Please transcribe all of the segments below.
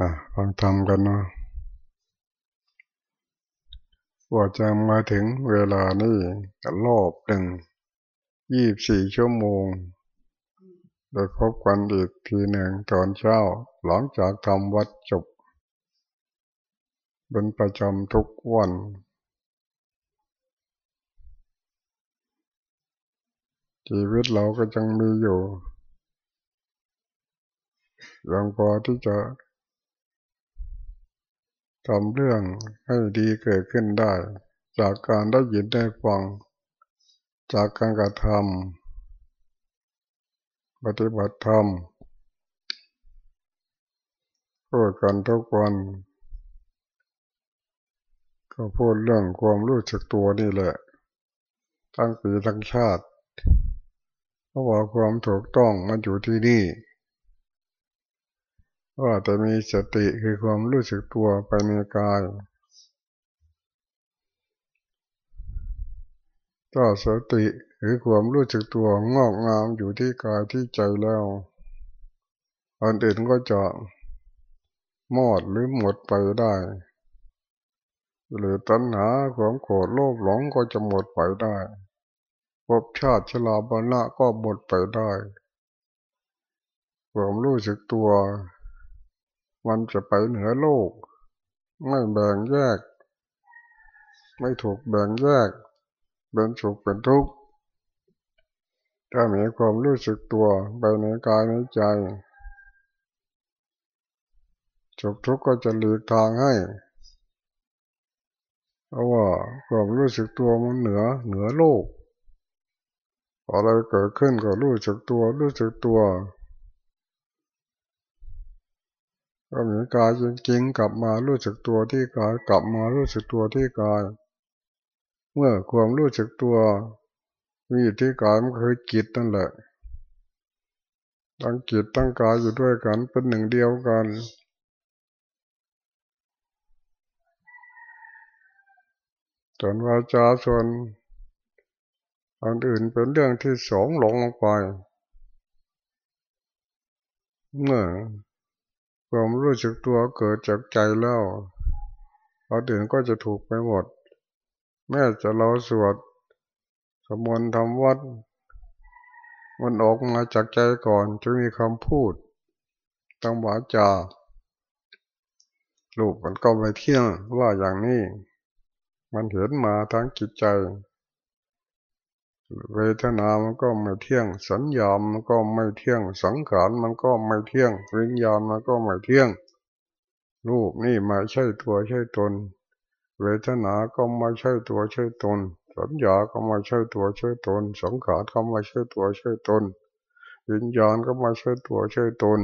อะฟังธรรมกันเนาะว่าจะมาถึงเวลานี้ก็รอบหนึ่งยี่บสี่ชั่วโมง โดยพบกันอีกทีหนึ่งตอนเช้า หลังจากทำวัดจบ เป็นประจำทุกวันชีวิตเราก็ยังมีอยู่ ยังพอที่จะ ทำเรื่องให้ดีเกิดขึ้นได้ จากการได้ยินได้ฟัง จากการกระทำปฏิบัติธรรมพูดกันทุกวัน ก็พูดเรื่องความรู้จักตัวนี่แหละ ทั้งปีทั้งชาติเพราะว่าความถูกต้องมันอยู่ที่นี่ ว่าแต่มีสติคือความรู้สึกตัวไปในกายถ้าสติหรือความรู้สึกตัวงอกงามอยู่ที่กายที่ใจแล้วอันอื่นก็จะมอดหรือหมดไปได้ หรือตัณหาความโกรธโลภหลงก็จะหมดไปได้ภพชาติชราบรณะก็หมดไปได้ ความรู้สึกตัว มันจะไปเหนือโลก ไม่แบ่งแยก ไม่ถูกแบ่งแยก เป็นสุขเป็นทุกข์ถ้ามีความรู้สึกตัวไปในกายในใจสุขทุกข์ก็จะหลีกทางให้เพราะว่าความรู้สึกตัวมันเหนือเหนือโลกอะไรเกิดขึ้นก็รู้สึกตัวรู้สึกตัว ก็มีกายจริงๆกลับมารู้สึกตัวที่กายกลับมารู้สึกตัวที่กาย เมื่อความรู้สึกตัวมีที่กายมันคือจิตนั่นแหละตั้งจิตตั้งกายอยู่ด้วยกันเป็นหนึ่งเดียวกันส่วนวาจาส่วนอันอื่นเป็นเรื่องที่สองหลงลงไป เมื่อ ความรู้สึกตัวเกิดจากใจแล้วอันอื่นก็จะถูกไปหมด แม้จะเราสวดสมนทำวัด มันออกมาจากใจก่อนจะมีคำพูดตั้งวาจาลูกมันก็ไปเที่ยงว่าอย่างนี้ มันเห็นมาทั้งจิตใจ เวทนามันก็ไม่เที่ยง สัญญามันก็ไม่เที่ยง สังขารมันก็ไม่เที่ยง วิญญาณมันก็ไม่เที่ยง รูปนี่ไม่ใช่ตัวใช่ตน เวทนาก็ไม่ใช่ตัวใช่ตน สัญญาก็ไม่ใช่ตัวใช่ตน สังขารก็ไม่ใช่ตัวใช่ตน วิญญาณก็ไม่ใช่ตัวใช่ตน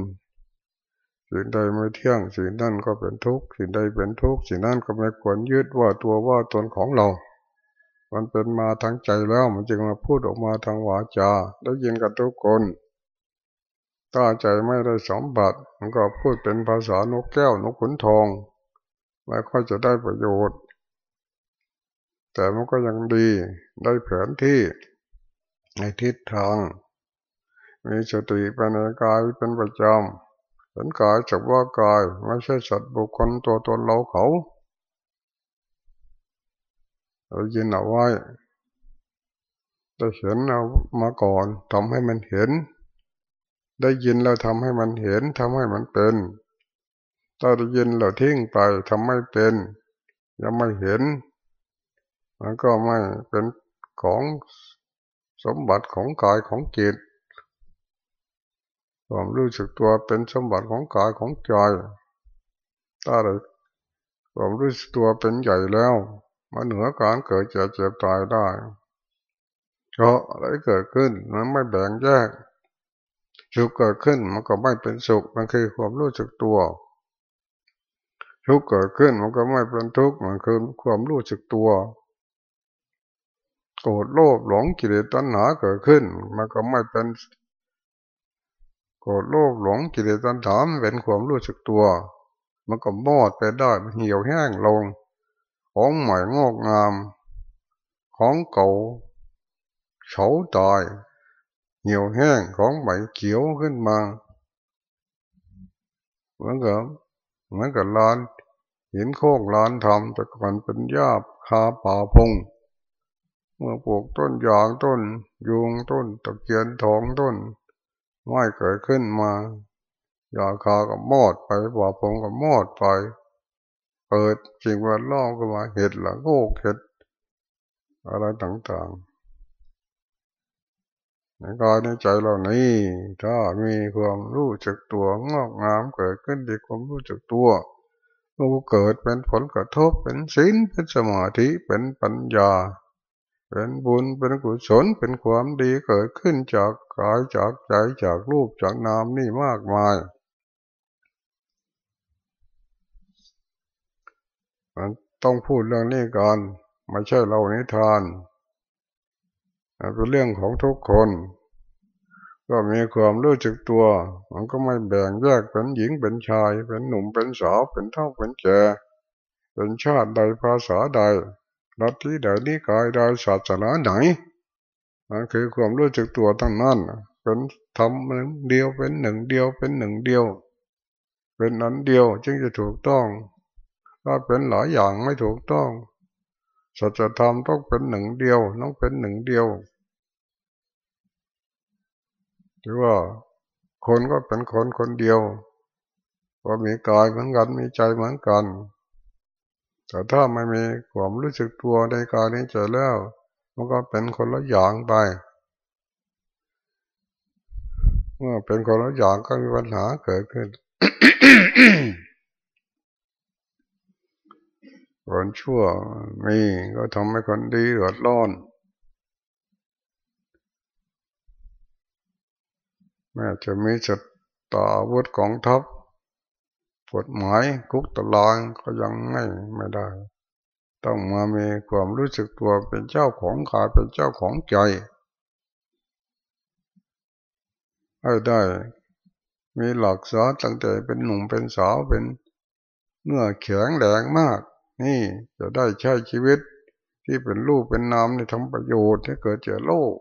สิ่งใดไม่เที่ยง สิ่งนั้นก็เป็นทุกข์ สิ่งใดเป็นทุกข์ สิ่งนั้นก็ไม่ควรยึดว่าตัวว่าตนของเรา มันเป็นมาทางใจแล้วมันจึงมาพูดออกมาทางวาจา ได้ยินกันทุกคนถ้าใจไม่ได้สมบัติมันก็พูดเป็นภาษานกแก้วนกขุนทองไม่ค่อยจะได้ประโยชน์ แต่มันก็ยังดีได้แผนที่ในทิศทาง มีสติไปในกายเป็นประจำเห็นกายจับว่ากายไม่ใช่สัตว์บุคคลตัวตนเราเขา เรายินเอาไว้ได้เห็นเอามาก่อนทำให้มันเห็น ได้ยินเราทำให้มันเห็นทำให้มันเป็นถ้าได้ยินเราทิ้งไปทำไม่เป็น ยังไม่เห็นมันก็ไม่เป็นของสมบัติของกายของจิตความรู้สึกตัวเป็นสมบัติของกายของใจถ้าได้ความรู้สึกตัวเป็นใหญ่แล้ว มันเหนือการเกิดเจ็บเจ็บตายได้เพราะอะไรเกิดขึ้นมันไม่แบ่งแยกสุขเกิดขึ้นมันก็ไม่เป็นสุขมันคือความรู้สึกตัวทุกข์เกิดขึ้นมันก็ไม่เป็นทุกข์มันคือความรู้สึกตัว โกรธโลภหลงกิเลสตัณหาเกิดขึ้น มันก็ไม่เป็น โกรธโลภหลงกิเลสตัณหาเป็นความรู้สึกตัว มันก็มอดไปได้มันเหี่ยวแห้งลง ของใหม่งอกงาม ของเก่าเฉาตายเหี่ยวแห้งของใหม่เขียวขึ้นมาเหมือนกับเหมือนกับร้านหินโค้งร้านทำแต่ก่อนเป็นหญ้าคาป่าพง เมื่อปลูกต้นยางต้นยุงต้นตะเกียนทองต้นไม้เกิดขึ้นมายาคาก็มอดไปป่าพงก็มอดไป เปิดจริงว่าล่องก็มาเห็ดละโงกเห็ดอะไรต่างๆในกายในใจเรานี่ถ้ามีความรู้จักตัวงอกงามเกิดขึ้นดีความรู้จักตัวมันเกิดเป็นผลกระทบเป็นศีลเป็นสมาธิเป็นปัญญา เป็นบุญเป็นกุศลเป็นความดีเกิดขึ้นจากกายจากใจจากรูปจากนามนี่มากมาย มันต้องพูดเรื่องนี้ก่อนไม่ใช่เรานิทานเป็นเรื่องของทุกคน ก็มีความรู้จักตัว มันก็ไม่แบ่งแยกเป็นหญิงเป็นชาย เป็นหนุ่มเป็นสาวเป็นเท่าเป็นแก่เป็นชาติใดภาษาใดรัฐที่ใดนิกายใดศาสนาไหนมันคือความรู้จักตัวทั้งนั้นเป็นทำหนึ่งเดียวเป็นหนึ่งเดียวเป็นหนึ่งเดียว เป็นนั้นเดียวจึงจะถูกต้อง ถ้าเป็นหลายอย่างไม่ถูกต้องสัจธรรมต้องเป็นหนึ่งเดียวต้องเป็นหนึ่งเดียวหรือว่าคนก็เป็นคนคนเดียวว่ามีกายเหมือนกันมีใจเหมือนกัน แต่ถ้าไม่มีความรู้สึกตัวในกายในใจแล้ว มันก็เป็นคนละอย่างไป เมื่อเป็นคนละอย่างก็มีปัญหาเกิดขึ้น คนชั่วมีก็ทำให้คนดีเดือดร้อน แม้จะมีจัดต่ออาวุธของทัพกฎหมายคุกตารางก็ยังไม่ไม่ได้ ต้องมามีความรู้สึกตัวเป็นเจ้าของกายเป็นเจ้าของใจให้ได้ มีหลักสอตั้งแต่เป็นหนุ่มเป็นสาวเป็นเนื้อแข็งแรงมาก นี่จะได้ใช้ชีวิตที่เป็นรูปเป็นนามในทำประโยชน์ให้เกิดเจอโลก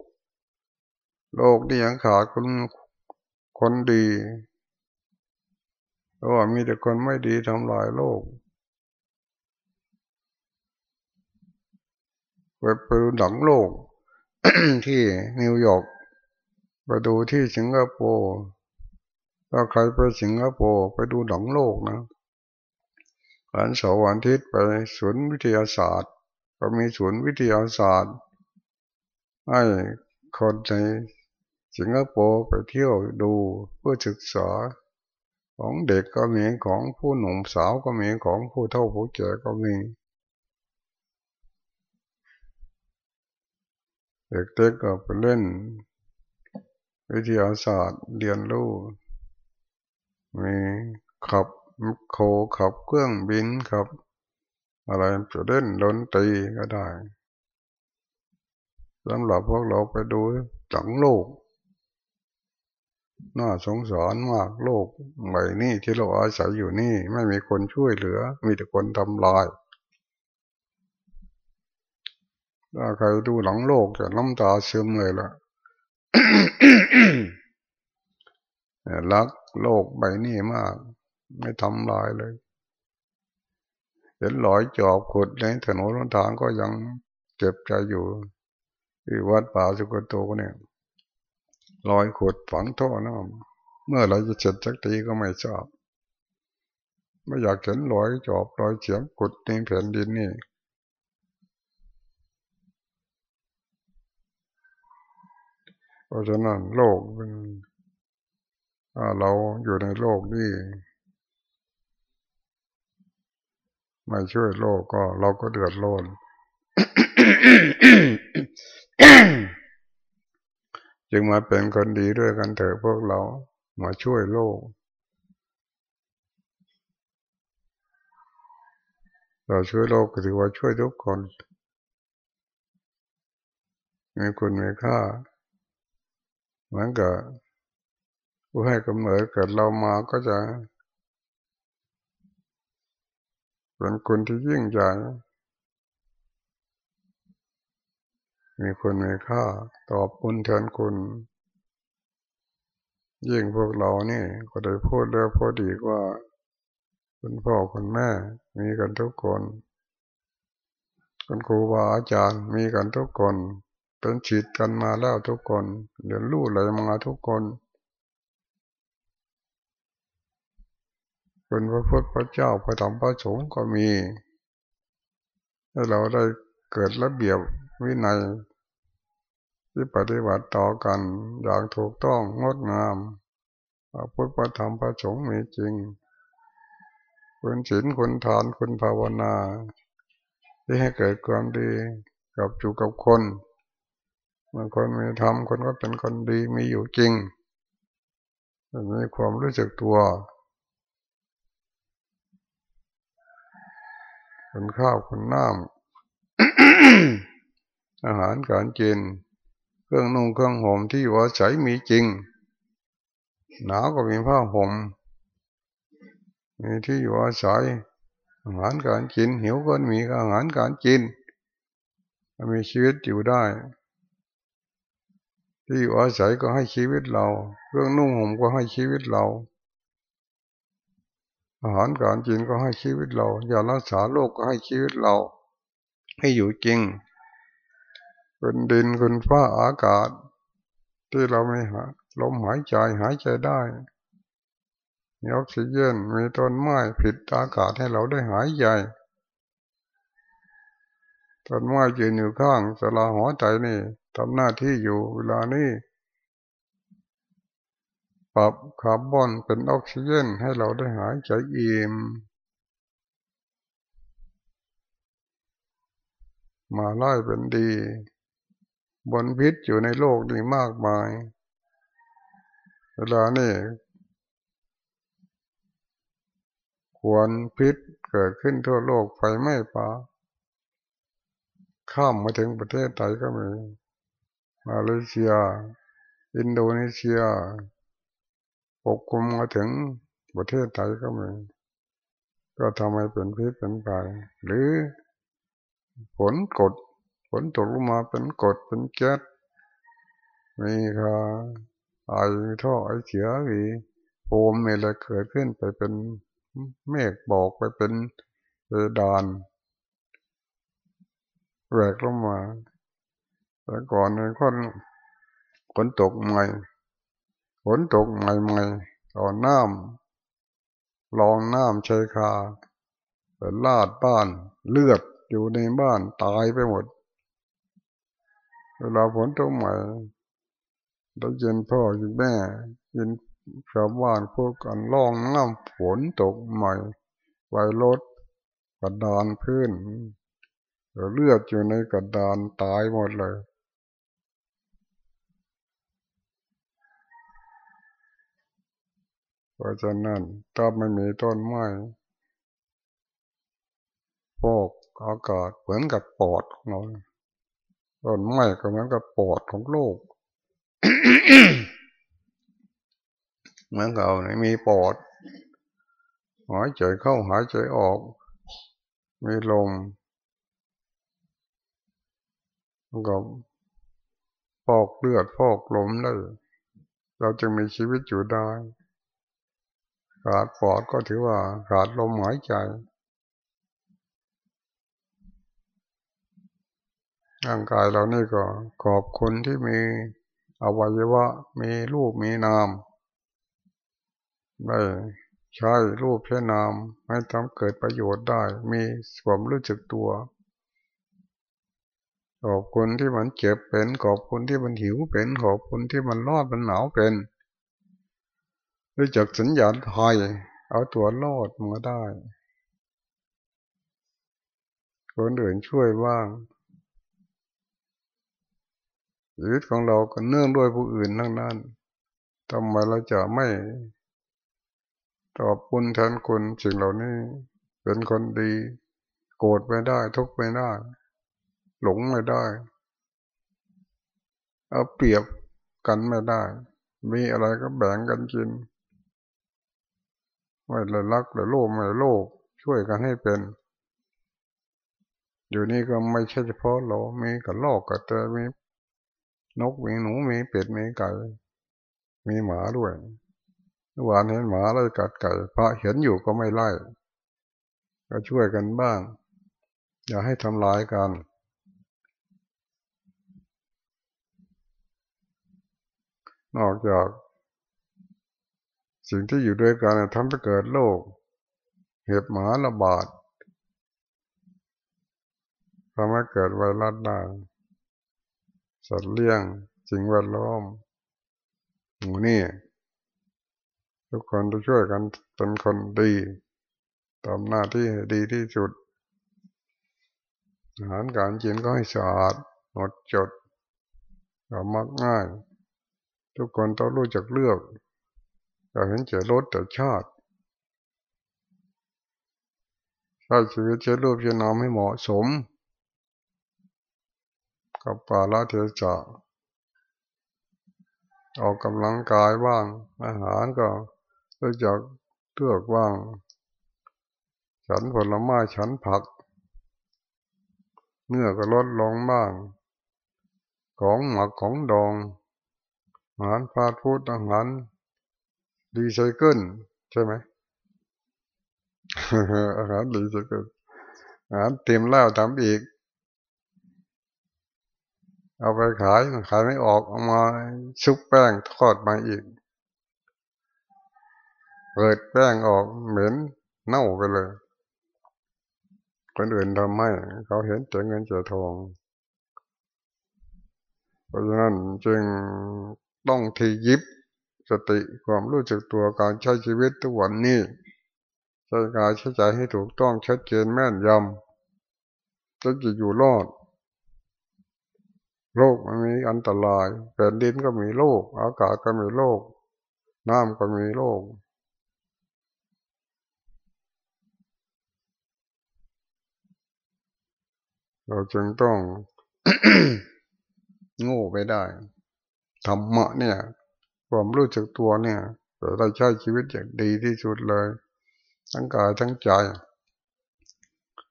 โลกนี่ยังขาดคนคนดีเพราะว่ามีแต่คนไม่ดีทำลายโลกไปไปดูหนังโลก ที่นิวยอร์กไปดูที่สิงคโปร์ถ้าใครไปสิงคโปร์ไปดูหนังโลกนะ วันเสาร์วันอาทิตย์ไปศูนย์วิทยาศาสตร์ ก็มีศูนย์วิทยาศาสตร์ให้คนในสิงคโปร์ไปเที่ยวดูเพื่อศึกษา ของเด็กก็มีของผู้หนุ่มสาวก็มีของผู้เฒ่าผู้แก่ก็มีเด็กๆก็ไปเล่น วิทยาศาสตร์เรียนรู้มีขับ โคขับเครื่องบินขับ อะไรจะเล่นดนตรีก็ได้สำหรับพวกเราไปดูจังโลก น่าสงสารมากโลกใบนี้ที่เราอาศัยอยู่นี่ ไม่มีคนช่วยเหลือ มีแต่คนทำลายถ้าใครดูหลังโลกจะน้ำตาซึมเลยล่ะรักโลกใบนี้มาก ไม่ทำลายเลย เห็นหลอยจอบขุดในถนนทางก็ยังเจ็บใจอยู่ ที่วัดป่าสุกโตเนี่ยลอยขุดฝังท่อน้ำเมื่อเราจะเสร็จสักทีก็ไม่ทราบไม่อยากเห็นลอยจอบลอยเฉียงขุดในแผ่นดินนี่ เพราะฉะนั้นโลกเป็นเราอยู่ในโลกนี้ ไม่ช่วยโลกก็เราก็เดือดร้อนจึงมาเป็นคนดีด้วยกันเถอะพวกเรามาช่วยโลกเราช่วยโลกก็ถือว่าช่วยทุกคนมีคุณมีค่าเหมือนกับผู้ให้กำเนิดเกิดเรามาก็จะ เป็นคนที่ยิ่งใหญ่ มีคนมีค่า ตอบคุณแทนคุณ ยิ่งพวกเรานี่ ก็ได้พูดแล้วพอดีว่า คุณพ่อคุณแม่ มีกันทุกคน คุณครูบาอาจารย์มีกันทุกคน เป็นฉีดกันมาแล้วทุกคน เรียนรู้อะไรมาทุกคน เป็นพระพุทธเจ้าพระธรรมพระสงฆ์ก็มีให้เราได้เกิดระเบียบวินัยที่ปฏิบัติต่อกันอย่างถูกต้องงดงามพระพุทธพระธรรมพระสงฆ์มีจริงคุณศีลคุณทานคุณภาวนา ที่ให้เกิดความดีกับอยู่กับคนบางคนมีธรรมคนก็เป็นคนดีมีอยู่จริงมีความรู้สึกตัว คนข้าวคนน้ำอาหารการกินเครื่องนุ่งเครื่องห่มที่อยู่อาศัยมีจริง หนาวก็มีผ้าห่มมีที่อยู่อาศัยอาหารการกินหิวก็มีอาหารการกินมีชีวิตอยู่ได้ ที่อยู่อาศัยก็ให้ชีวิตเรา เครื่องนุ่งห่มก็ให้ชีวิตเรา อาหารการกินก็ให้ชีวิตเรายารักษาโรคก็ให้ชีวิตเรา ให้อยู่จริงเป็นดินคุณฟ้าอากาศ ที่เราไม่หาลมหายใจหายใจได้มีออกซิเจนมีต้นไม้ผิดอากาศให้เราได้หายใจต้นไม้ยืนอยู่ข้างสลาหัวใจนี่ทำหน้าที่อยู่เวลานี้ ปรับคาร์บอนเป็นออกซิเจนให้เราได้หายใจอิ่มมาไล่เป็นดี บนพิษอยู่ในโลกนี้มากมาย เวลานี่ควรพิษเกิดขึ้นทั่วโลกไฟไหม้ป่าข้ามมาถึงประเทศไทยก็มี มาเลเซีย อินโดนีเซีย ปกคลุมมาถึงประเทศไทยก็มีก็ทำให้เป็นพิษเป็นภัยหรือฝนกดฝนตกลงมาเป็นกดเป็นแก๊สมีค่ะไอท่อไอเสียวีโฟมอะไรเกิดขึ้นไปเป็นเมฆบอกไปเป็นเดานแหวกลงมา แต่ก่อนเนี่ยคนฝนตกใหม่ ฝนตกใหม่ๆเอาน้ำลองน้ำใช้คาเป็นลาดบ้านเลือดอยู่ในบ้านตายไปหมด เวลาฝนตกใหม่ได้ยินพ่อยินแม่ยินชาวบ้านพูดกันลองน้ำฝนตกใหม่ไวรถกระดานพื้นเลือดอยู่ในกระดานตายหมดเลย เพราะฉะนั้นถ้าไม่มีต้นไม้ฟอกอากาศเหมือนกับปอดของเราต้นไม้ก็เหมือนกับปอดของโลกเหมือนกับนี่มีปอดหายใจเข้าหายใจออก มีลมกับฟอกเลือดฟอกลมได้เราจึงมีชีวิตอยู่ได้ ขาดปอดก็ถือว่าขาดลมหายใจร่างกายเรานี่ก็ขอบคุณที่มีอวัยวะมีรูปมีนามได้ใช้รูปใช้นามให้ทำเกิดประโยชน์ได้ มีควมรู้สึกตัว ขอบคุณที่มันเจ็บเป็น ขอบคุณที่มันหิวเป็น ขอบคุณที่มันรอนมันหนาวเป็น รู้จักสัญญาณภัยเอาตัวรอดมาได้คนอื่นช่วยบ้างชีวิตของเราก็เนื่องด้วยผู้อื่นทั้งนั้นทำไมเราจะไม่ตอบคุณแทนคุณสิ่งเหล่านี้ เป็นคนดี โกรธไม่ได้ ทุกข์ไม่ได้ หลงไม่ได้ เอาเปรียบกันไม่ได้ มีอะไรก็แบ่งกันกิน ไม่เลยรักเลยโลภไม่โลภช่วยกันให้เป็น อยู่นี่ก็ไม่ใช่เฉพาะเรามีกับลอกกับเตมีนกมีหนูมีเป็ดมีไก่ มีหมาด้วยวานเห็นหมาไล่กัดไก่พระเห็นอยู่ก็ไม่ไล่ ก็ช่วยกันบ้าง อย่าให้ทำลายกัน นอกจาก สิ่งที่อยู่ด้วยกันทำให้เกิดโรคเห็บหมาระบาดทำให้เกิดไวรัสได้สัตว์เลี้ยงสิ่งแวดล้อมหมูนี่ ทุกคนจะช่วยกันเป็นคนดีทำหน้าที่ดีที่สุด อาหารการกินก็ให้สะอาดหมดจดก็มักง่าย ทุกคนต้องรู้จักเลือก อย่าเห็นเจรสแต่ชาติใช้ชีวิตเช้รูปเช้นามให้เหมาะสม กับปาลเทศะออกกำลังกายบ้าง อาหารก็รู้จักเลือกบ้าง ฉันผลไม้ฉันผัก เนื้อก็ลดลงบ้าง ของหมักของดอง อาหารฟาดฟูดอาหาร ดีไซเคิลใช่ไหมอาหารดีไซเคิลอาหารเต็มแล้วทำอีก เอาไปขายขายไม่ออกเอามาชุบแป้งทอดมาอีก เปิดแป้งออกเหม็นเน่าไปเลยคนอื่นทำให้เขาเห็นเจเงินเจอทอง เพราะฉะนั้นจึงต้องทียิบ สติความรู้จักตัวการใช้ชีวิตทุกวันนี้ใช้กายใช้ใจให้ถูกต้องชัดเจนแม่นยำจะจะอยู่รอด โรคมันมีอันตรายแผ่นดินก็มีโรคอากาศก็มีโรคน้ำก็มีโรคเราจึงต้องโง่ไปได้ธรรมะเนี่ย ความรู้จักตัวเนี่ยเราใช้ชีวิตอย่างดีที่สุดเลย ทั้งกายทั้งใจ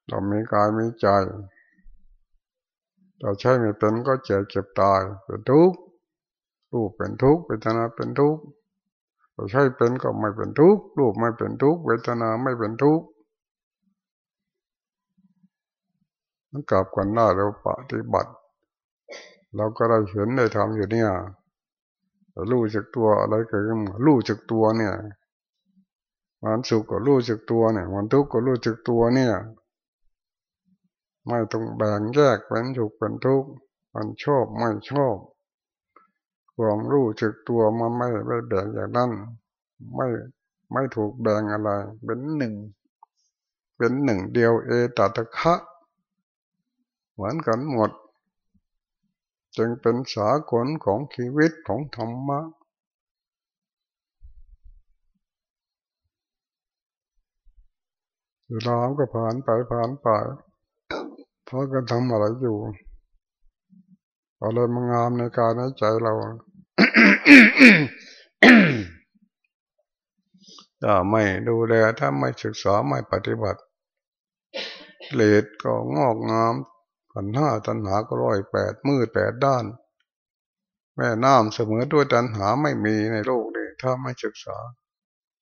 เรามีกายมีใจ เราใช้ไม่เป็นก็เจ็บเจ็บตายเป็นทุกข์รูปเป็นทุกข์เวทนาเป็นทุกข์เราใช้เป็นก็ไม่เป็นทุกข์รูปไม่เป็นทุกข์เวทนาไม่เป็นทุกข์มันกลับกันได้เราปฏิบัติ เราก็ได้เห็นได้ทำอยู่เนี่ย รู้จักตัวอะไรเกิดขึ้นรู้จักตัวเนี่ยมันสุขก็รู้จักตัวเนี่ยมันทุกข์ก็รู้จักตัวเนี่ย ไม่ต้องแบ่งแยกเป็นสุขเป็นทุกข์มันชอบไม่ชอบความรู้จักตัวมันไม่ไม่แบ่งอย่างนั้นไม่ไม่ถูกแบ่งอะไร เป็นหนึ่ง เป็นหนึ่งเดียวเอตัตคะ เหมือนกันหมด จึงเป็นสากลของชีวิตของธรรมะเวลาก็ผ่านไปผ่านไปเพราะกันทำอะไรอยู่อะไรมางามในการในใจเราถ้าไม่ดูแลถ้าไม่ศึกษาไม่ปฏิบัติเลดก็งอกงาม ขันห้าตันหาก็ร้อยแปดมืดแปดด้าน แม่น้ำเสมอด้วยตันหาไม่มีในโลกเลยถ้าไม่ศึกษา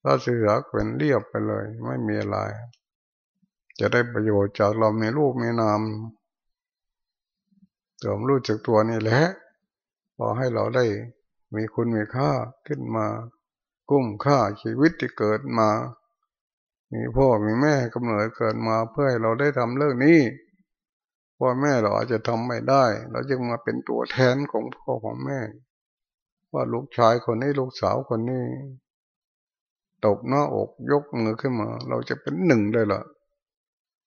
ถ้าศึกษาเป็นเรียบไปเลย ไม่มีอะไร จะได้ประโยชน์จากเรามีลูกมีนามเติมรู้จักตัวนี่แหละพอให้เราได้มีคุณมีค่าขึ้นมา กุ้มค่าชีวิตที่เกิดมา มีพ่อมีแม่กำเนิดเกิดมาเพื่อให้เราได้ทำเรื่องนี้ พ่อแม่เราอาจจะทำไม่ได้ เราจึงมาเป็นตัวแทนของพ่อของแม่ ว่าลูกชายคนนี้ลูกสาวคนนี้ตบหน้าอกยกมือขึ้นมา เราจะเป็นหนึ่งได้ละ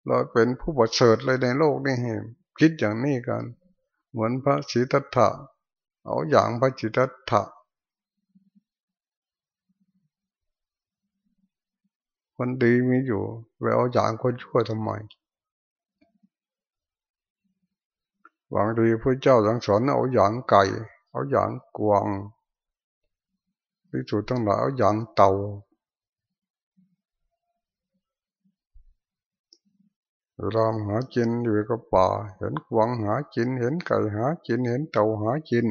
เราเป็นผู้ประเสริฐเลยในโลกนี้เห็นคิดอย่างนี้กัน เหมือนพระศิทัตถะเอาอย่างพระศิทัตถะคนดีมีอยู่ไปเอาอย่างคนชั่วทำไม บางทีพระเจ้าสังสอนเอาอย่างไก่ เอาอย่างกวางที่สุดทั้งหลายเอาอย่างเต่าเวลาหากินอยู่กับป่า เห็นกวางหากิน เห็นไก่หากิน เห็นเต่าหากิน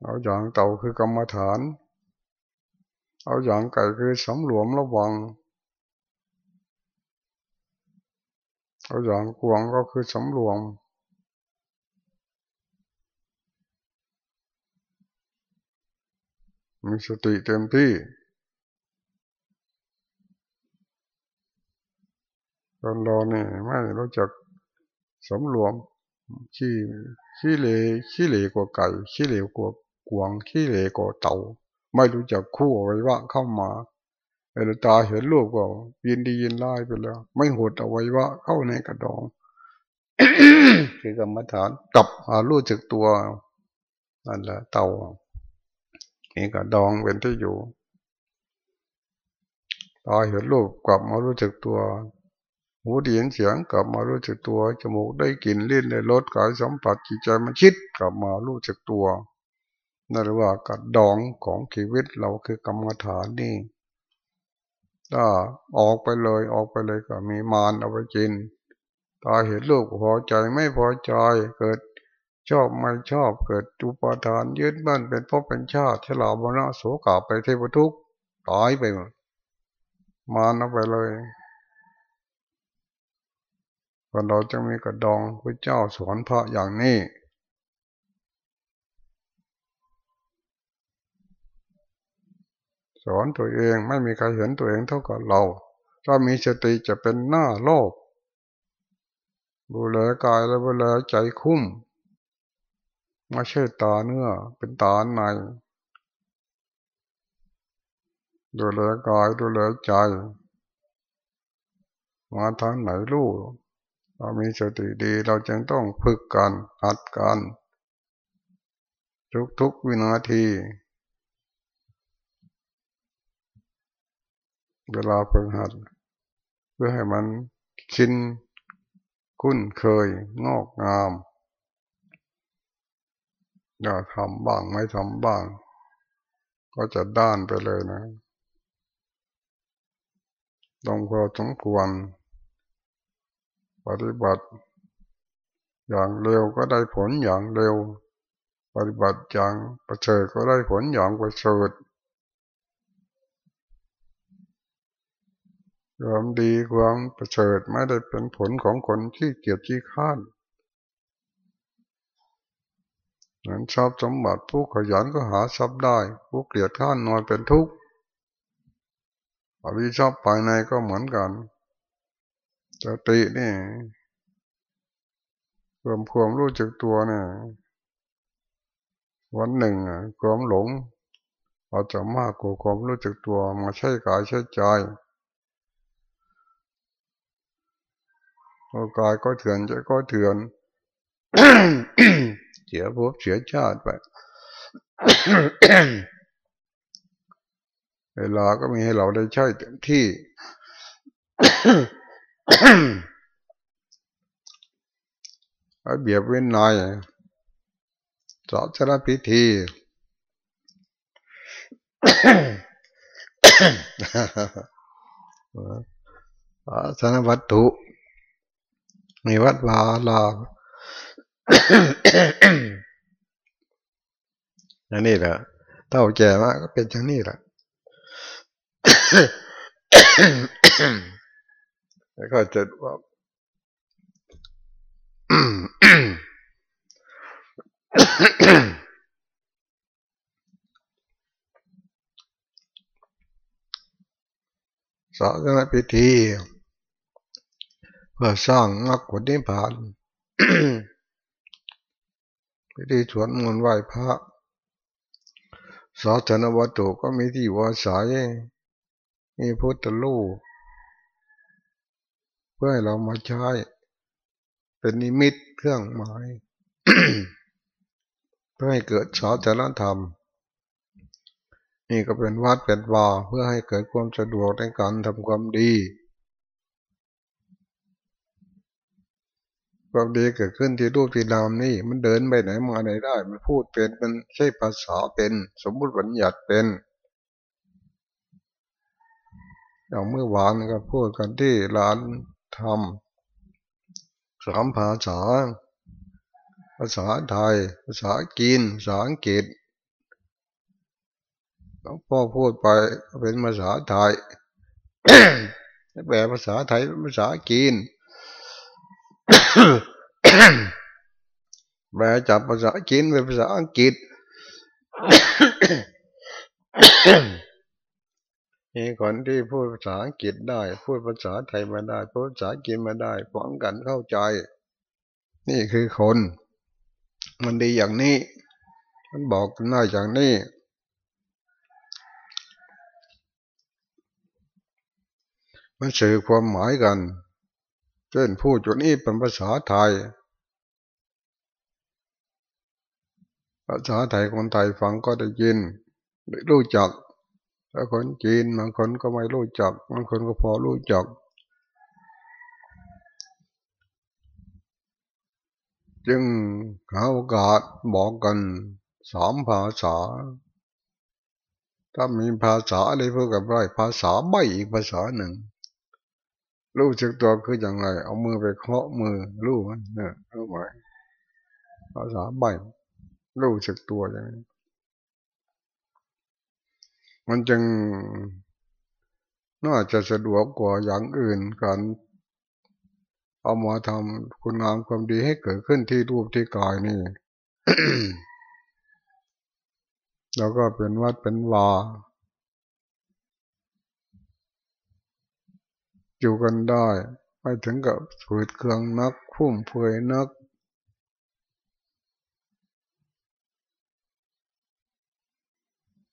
เอาอย่างเต่าคือกรรมฐาน เอาอย่างไก่คือสำรวมระวัง เอาอย่างกวงก็คือสำรวม มีสติเต็มที่คนเราเนี่ยไม่รู้จักสำรวมขี้ขี้เลขี้เลกว่าไก่ขี้เลกว่ากวงขี้เลกว่าเต่า ไม่รู้จักคู่ไว้ว่าเข้ามา เอลตาเห็นลูกก็ยินดียินไล่ไปแล้ว ไม่หดเอาไว้ว่าเข้าในกระดองคือกรรมฐานกลับมารู้จักตัวนั่นแหละเตานี่กระดองเป็นที่อยู่ตาเห็นลูกกลับมารู้จักตัว หูได้ยินเสียงกลับมารู้จักตัว จมูกได้กลิ่นลิ้นได้รสกายสัมผัสจิตใจมันคิดกลับมารู้จักตัวนั่นเรียกว่ากระดองของชีวิตเราคือกรรมฐานนี่ ถ้าออกไปเลยออกไปเลยก็มีมารเอาไปกินตาเห็นลูกพอใจไม่พอใจเกิดชอบไม่ชอบเกิดจุปทานยึดบ้านเป็นพบเป็นชาติที่เราบนะโสกาไปเทวทุกตายไปมารเอาไปเลยคนเราจะมีกระดองพระเจ้าสอนพระอย่างนี้ สอนตัวเองไม่มีใครเห็นตัวเองเท่ากับเรา ถ้ามีสติจะเป็นหน้าโลกดูแลกายและดูแลใจคุ้มไม่ใช่ตาเนื้อเป็นตาในดูแลกายดูแลใจมาทางไหนรู้เรามีสติดีเราจึงต้องฝึกกันหัดกันทุกๆวินาที เวลาฝึกหัด เพื่อให้มันชินคุ้นเคยงอกงามอย่าทำบ้างไม่ทำบ้าง ก็จะด้านไปเลยนะต้องพอสมควรปฏิบัติ อย่างเร็วก็ได้ผลอย่างเร็ว ปฏิบัติอย่างประเสริฐก็ได้ผลอย่างประเสริฐ ความดีความประเสริฐไม่ได้เป็นผลของคนที่เกียจที่ข้านเหมือนชอบสมบัติผู้ขยันก็หาทรัพย์ได้ ผู้เกลียดข้านนอนเป็นทุกข์อริชอบภายในก็เหมือนกันสตินี่ความความรู้จักตัวเนี่ยวันหนึ่งความหลงอาจจะมากกว่าความรู้จักตัวมาใช้กายใช้ใจ กายก็เถื่อนใจก็เถื่อนเสียภพเสียชาติไป เวลาก็มีให้เราได้ใช้เต็มที่ ระเบียบเว้นนายสอบชนะพิธีสนวัตถุ มีวัดวาลาอันนี้แหละเท่าแก่มากก็เป็นอย่างนี้แหละแล้วก็จะว่าสาธารณพิธี เพื่อสร้างนักผลนิพพานพิธีสวดมนต์ไหว้พระสาธาวัตถุก็มีที่วาสายมีพุทธลูกเพื่อให้เรามาใช้ เป็นนิมิตเครื่องหมาย เพื่อให้เกิดสาธาธรรม นี่ก็เป็นวัดเป็นวาเพื่อให้เกิดความสะดวกในการทำความดี ความดีเกิดขึ้นที่รูปที่นามนี่ มันเดินไปไหนมาไหนได้ มันพูดเป็นมันใช้ภาษาเป็นสมมุติบัญญัติเป็นอย่างเมื่อวานก็พูดกันที่ร้านทำสามภาษา ภาษาไทย ภาษาจีนภาษาอังกฤษพ่อพูดไปเป็นภาษาไทยแปลภาษาไทยเป็นภาษาจีน แปลจากภาษาจีนเป็นภาษาอังกฤษมีคนที่พูดภาษาอังกฤษได้ พูดภาษาไทยมาได้ พูดภาษาจีนมาได้ฟังกันเข้าใจ นี่คือคน มันดีอย่างนี้ มันบอกกันได้อย่างนี้มันสื่อความหมายกัน เช่นพูดจุดนี้เป็นภาษาไทย ภาษาไทยคนไทยฟังก็ได้ยินรู้จักถ้าคนจีนบางคนก็ไม่รู้จักบางคนก็พอรู้จัก จึงหาโอกาสบอกกันสามภาษา ถ้ามีภาษาอะไรพูดกับไรภาษาใบอีกภาษาหนึ่ง รู้จักตัวคืออย่างไร เอามือไปเคาะมือรู้มันเนี่ยรู้ไหมภาษาใบรู้จักตัวอย่างนี้มันจึงน่าจะสะดวกกว่าอย่างอื่นการเอามาทำคุณงามความดีให้เกิดขึ้นที่รูปที่กายนี่ แล้วก็เป็นวัดเป็นวา อยู่กันได้ไม่ถึงกับฝืดเครื่องนักพุ่มเผยนัก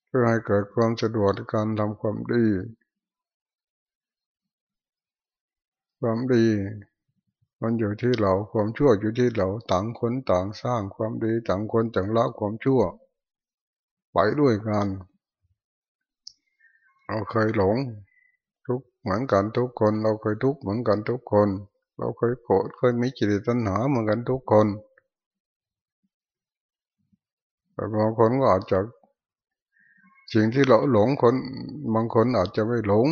เพื่อให้เกิดความสะดวกในการทำความดี ความดีมันอยู่ที่เราความชั่วอยู่ที่เราต่างคนต่างสร้างความดีต่างคนต่างละความชั่ว ไปด้วยกัน เราเคยหลง ทุกเหมือนกันทุกคน เราเคยทุกเหมือนกันทุกคน เราเคยโกรธเคยมีจิตตัณหาเหมือนกันทุกคนแต่บางคนก็อาจจะสิ่งที่เราหลงคนบางคนอาจจะไม่หลง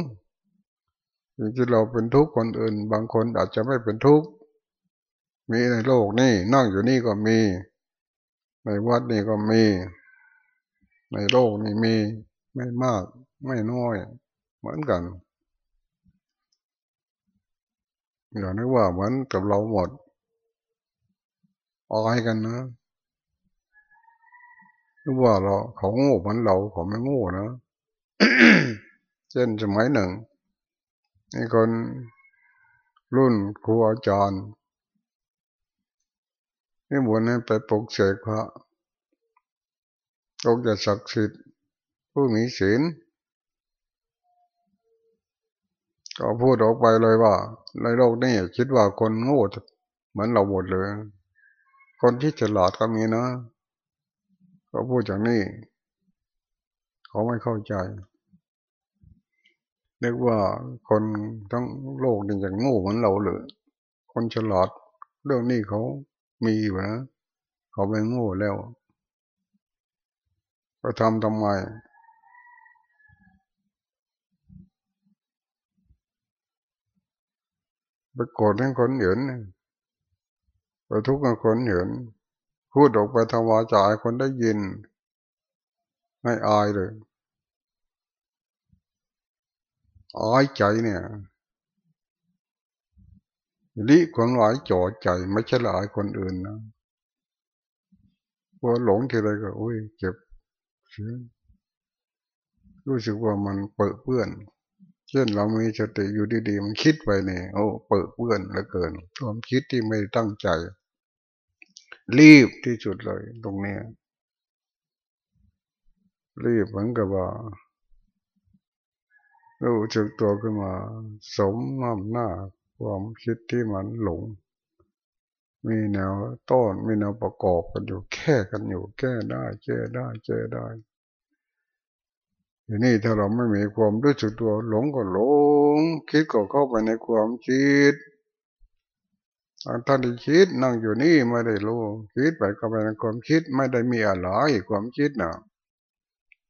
สิ่งที่เราเป็นทุกข์คนอื่น บางคนอาจจะไม่เป็นทุกข์มีในโลกนี่นั่งอยู่นี่ก็มี ในวัดนี่ก็มี ในโลกนี่มีไม่มาก ไม่น้อย เหมือนกัน อย่านี้ว่าเหมือนกับเราหมดอายกันนะรือว่าเราเขาโง่เหมือนเราเขาไม่โง่นะเช่นสมัยหนึ่งมีคนรุ่นครูอาจารย์นี่บวชให้ไปปลุกเสกพระองค์จะศักดิ์สิทธิ์ผู้มีศีล ก็พูดออกไปเลยว่า ในโลกนี้คิดว่าคนโง่เหมือนเราหมดเลย คนที่ฉลาดก็มีนะเขาพูดอย่างนี้ เขาไม่เข้าใจเรียกว่าคนทั้งโลกนี่อย่างโง่เหมือนเราเลยคนฉลาดเรื่องนี้เขามีอยู่นะ เขาไม่โง่แล้ว ก็ทำทำไม ไปโกรธให้คนเห็นไปทุกข์ให้คนเห็น พูดออกไปทวาจาคนได้ยิน ไม่อายเลยอายใจเนี่ยลิคนหลายจ่อใจไม่ใช่หลายคนอื่นนะพอหลงทีไรก็อุ้ยเจ็บเสียรู้สึกว่ามันเปิดเปื้อน เช่นเรามีสติอยู่ดีๆ มันคิดไปเนี่ยโอ้เปิดเปื้อนเหลือเกินความคิดที่ไม่ตั้งใจ รีบที่สุดเลยตรงเนี้ยรีบเหมือนกับว่ารู้จึกตัวขึ้นมา สมน้ำหน้าความคิดที่มันหลง มีแนวต้นมีแนวประกอบกันอยู่แค่กันอยู่ แก้ได้แก้ได้แก้ได้ ทีนี้ถ้าเราไม่มีความรู้สึกตัวหลงก็หลง คิดก็เข้าไปในความคิดท่านที่คิดนั่งอยู่นี่ไม่ได้รู้คิดไปก็เป็นความคิดไม่ได้มีอะไรความคิดนะ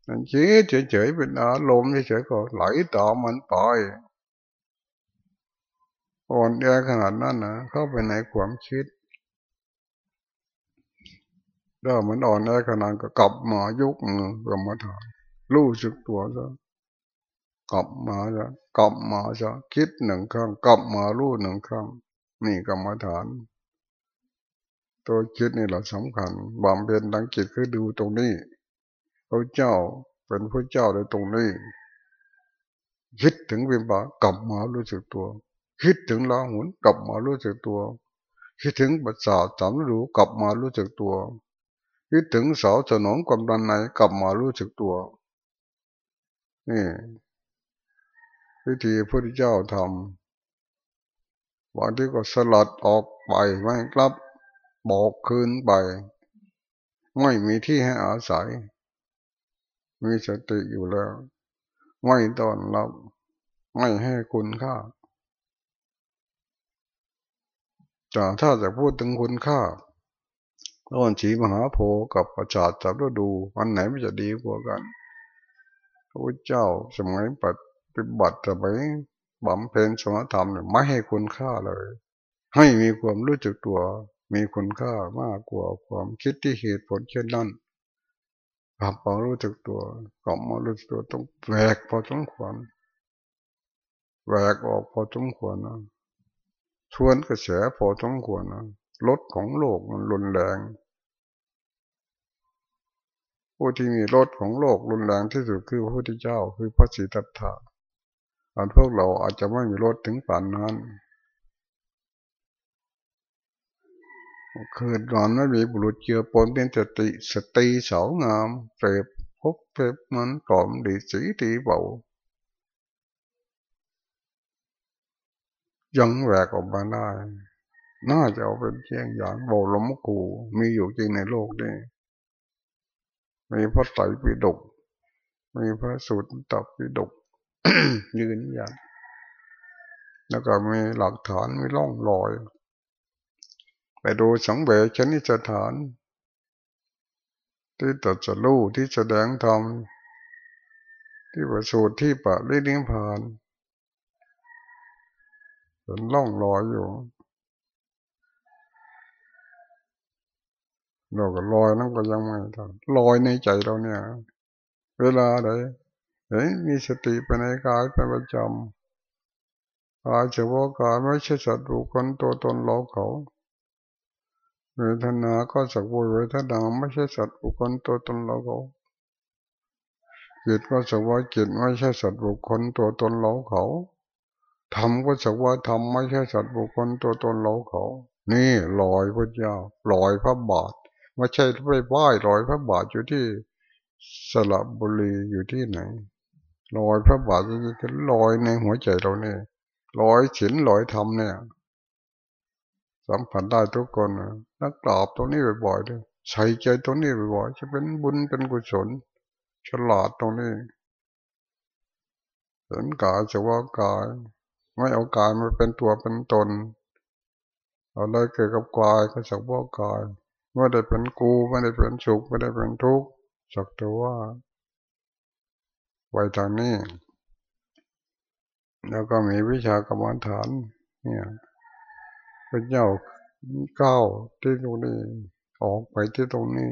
มันคิดเฉยๆเป็นอารมณ์เฉยๆก็ไหลต่อมันไปอ่อนแอขนาดนั้นนะเข้าไปในความคิดถ้ามันอ่อนแอขนาดก็กลับมายุกมือกรรมฐาน รู้สึกตัวซะกลับมาจะกลับมาจะคิดหนึ่งครั้งกลับมารู้หนึ่งครั้ง นี่กรรมฐาน ตัวคิดนี่แหละสำคัญบำเพ็ญทางจิตคือดูตรงนี้พระเจ้าเป็นพระเจ้าในตรงนี้คิดถึงวิบากกลับมารู้สึกตัว คิดถึงลาหุนกลับมารู้สึกตัว คิดถึงปัสสาวะสามรู้กลับมารู้สึกตัว คิดถึงเสาสนองความดันในกลับมารู้สึกตัว นี่วิธีพระเจ้าทำบางทีก็สลัดออกไปไม่กลับบอกคืนไปไม่มีที่ให้อาศัย มีสติอยู่แล้ว ไม่ตอนรับ ไม่ให้คุณค่าแต่ถ้าจะพูดถึงคุณค่าตอนฉีมหาโพกับประชาจับดู อันไหนมันจะดีกว่ากัน พระเจ้าสมัยปฏิบัติสมัยบำเพ็ญสมธรรมเนี่ยไม่ให้คุณค่าเลย ให้มีความรู้จักตัว มีคุณค่ามากกว่าความคิดที่เหตุผลเช่นนั้นกลับมารู้จักตัวกลับมารู้จักตัวต้องแหวกพอสมควรแหวกออกพอสมควรนะชวนกระแสพอสมควรนะรถของโลกมันรุนแรง ผู้ที่มีรถของโลกรุนแรงที่สุดคือพระพุทธเจ้าคือพระสิทธัตถะอันพวกเราอาจจะไม่มีรถถึงป่านนั้นคืนนอนไม่มีบุรุษเจือปนเป็นสติสติสาวงามเสพพบเสพมันกล่อมดีสีดีเบายังแหวกออกมาได้ น่าจะเอาเป็นเชียงอย่างโบลมกูมีอยู่จริงในโลกนี้ มีพระไตรปิฎกมีพระสูตรตับปิฎกยืนยันแล้วก็มีหลักฐานมีร่องรอย ไปดูสังเวชนิสถาน ที่ตัดสรู้ที่แสดงธรรมที่ประสูตรที่ปะรินิพานเป็นร่องรอยอยู่ เราก็ลอยนั่นก็ยังไม่ทำลอยในใจเราเนี่ย เวลาใดเฮ้ยมีสติไปในกายเป็นประจำกายเฉพาะกายไม่ใช่สัตว์บุคคลตัวตนเราเขาเวทนาก็สักว่าเวทนาไม่ใช่สัตว์บุคคลตัวตนเราเขาจิตก็สักว่าจิตไม่ใช่สัตว์บุคคลตัวตนเราเขาทำก็สักว่าทำไม่ใช่สัตว์บุคคลตัวตนเราเขา นี่ลอยพระเจ้าลอยพระบาท ไม่ใช่ไปไหว้ลอยพระบาทอยู่ที่สระบุรีอยู่ที่ไหนลอยพระบาทจะลอยในหัวใจเราเนี่ยลอยฉินลอยธรรมเนี่ย สัมผัสได้ทุกคนนะนักกราบตรงนี้บ่อยๆด้วยใส่ใจตรงนี้บ่อยๆจะเป็นบุญเป็นกุศล ฉลาดตรงนี้เห็นกายจะว่ากาย ไม่เอากายมาเป็นตัวเป็นตนเอาเลยเกิดกับกายก็สักว่ากาย ไม่ได้เป็นกูไม่ได้เป็นสุขไม่ได้เป็นทุกข์สักแต่ว่าไว้ทางนี้ แล้วก็มีวิชากรรมฐาน เนี่ยพระเจ้าก้าวที่ตรงนี้ออกไปที่ตรงนี้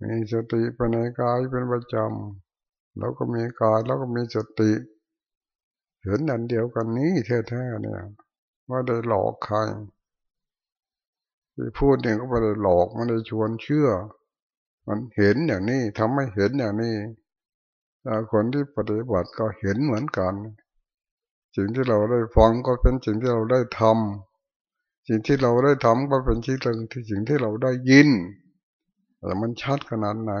มีสติไปในกายเป็นประจำแล้วก็มีกายแล้วก็มีสติ เห็นอันเดียวกันนี้แท้ๆเนี่ยว่าได้หลอกใคร ที่พูดเนี่ยก็ไม่ได้หลอกไม่ได้ชวนเชื่อ มันเห็นอย่างนี้ทำให้เห็นอย่างนี้คนที่ปฏิบัติก็เห็นเหมือนกันสิ่งที่เราได้ฟังก็เป็นสิ่งที่เราได้ทำสิ่งที่เราได้ทำก็เป็นสิ่งที่สิ่งที่เราได้ยินแต่มันชัดขนาดไหน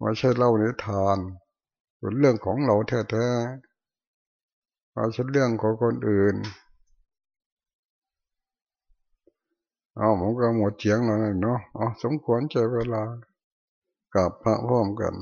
ไม่ใช่เล่านิทานเป็นเรื่องของเราแท้ๆไม่ใช่เรื่องของคนอื่น เอาผมก็หมดเฉียงแล้วเนาะอ๋อสมควรใจเวลากับพระพร้อมกัน